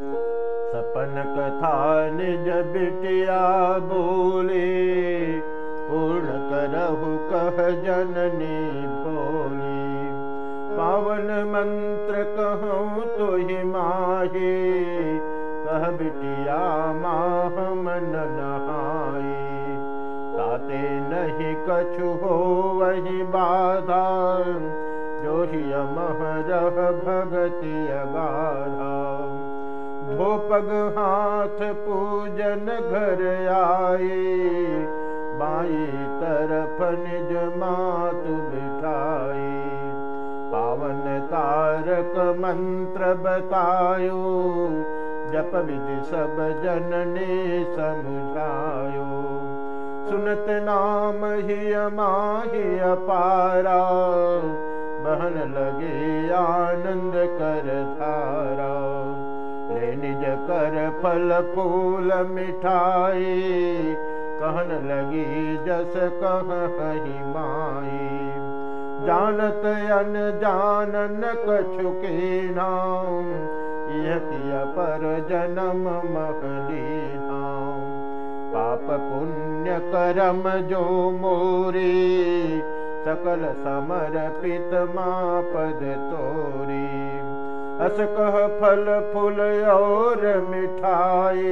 सपन कथा निज बिटिया बोले पूर्ण करहु कह जननी बोली पावन मंत्र कहूँ तो माही कह बिटिया माह मन नहाई ताते नहीं कछु हो वही बाधा जो ही महरह भगति अगाधा धोपग हाथ पूजन घर आए बाई तरफ निज मातु बिठाई पावन तारक मंत्र बतायो जप विधि सब जनने समझायो। सुनत नाम ही माही अपारा बहन लगे आनंद कर फल फूल मिठाई कहन लगी जस कही माई। जानत अन जानन कछु के नाम यह किया पर जन्म महली नाम पाप पुण्य करम जो मोरी। सकल पद तोरी अस कह फल फूल और मिठाई।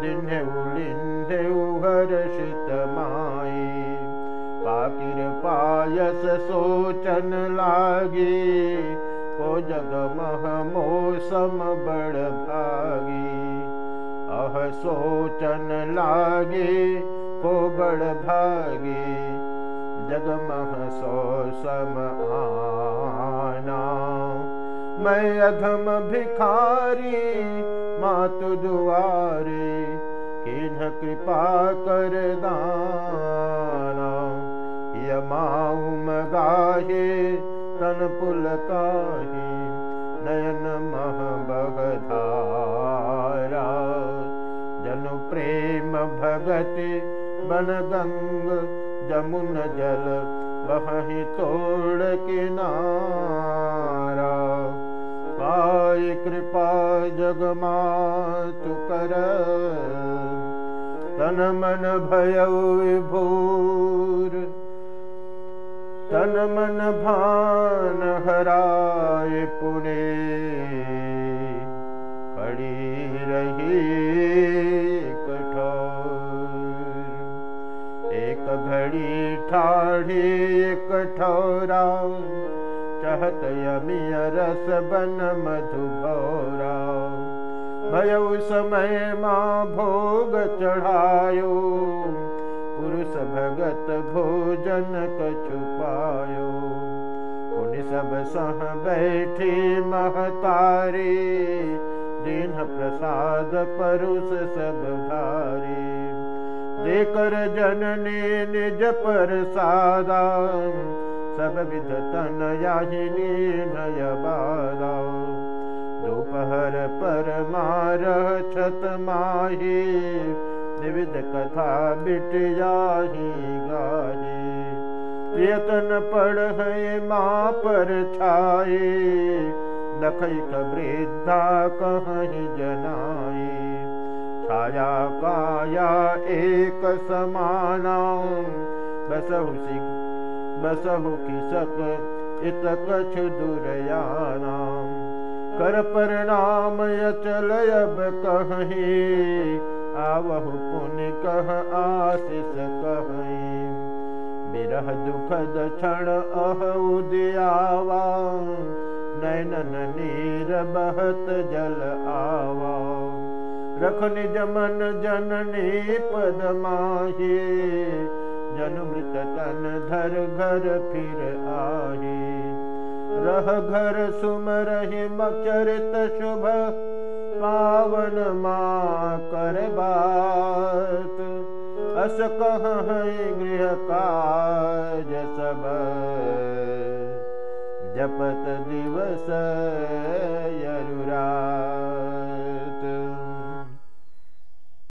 दिन उलिंदे हर्षित माई। पाकिर पायस सोचन लागी को जग मह मौसम बड़ भागी। अह सोचन लागे को बड़ भागी। जगमह सो सम आना मैं अधम भिखारी मातु दुआरे किन कृपा कर दाना। यमाऊम गाहे तन पुल काहे नयन मह बगधारा। जनु प्रेम भगति गंग जमुन जल बहि तोड़ किनारा जगमातु कर। तन मन भय विभूर। तन मन भान हराय पुणे। खड़ी रही घड़ी ठाढ़ी कठोरा चहत यमिय रस बन मधु भोरा भयउ समय माँ भोग चढ़ायो पुरुष भगत भोजन कछुपायो उन सब सह बैठी महतारी दीन प्रसाद परुष सब धारी देकर जननी निज पर सादा सब विध तन याहिनी नय माही विविध पर छाए नखई वृद्धा कहीं जनाई छाया काया एक समाना बसहु सिख बसहु किसक इत कछ दुरयाना परिणाम अब कहीं आवहु पुण्य कह आशिष कहीं। बिरह दुखद क्षण अह उदयावा। नैनन नीर बहत जल आवा। रख निज मन जननी पद माही। जन मृत तन धर घर फिर आही रह घर सुमरहि मचरित शुभ पावन माँ बात। अस कह गृह काज सब? जपत दिवस यरुरा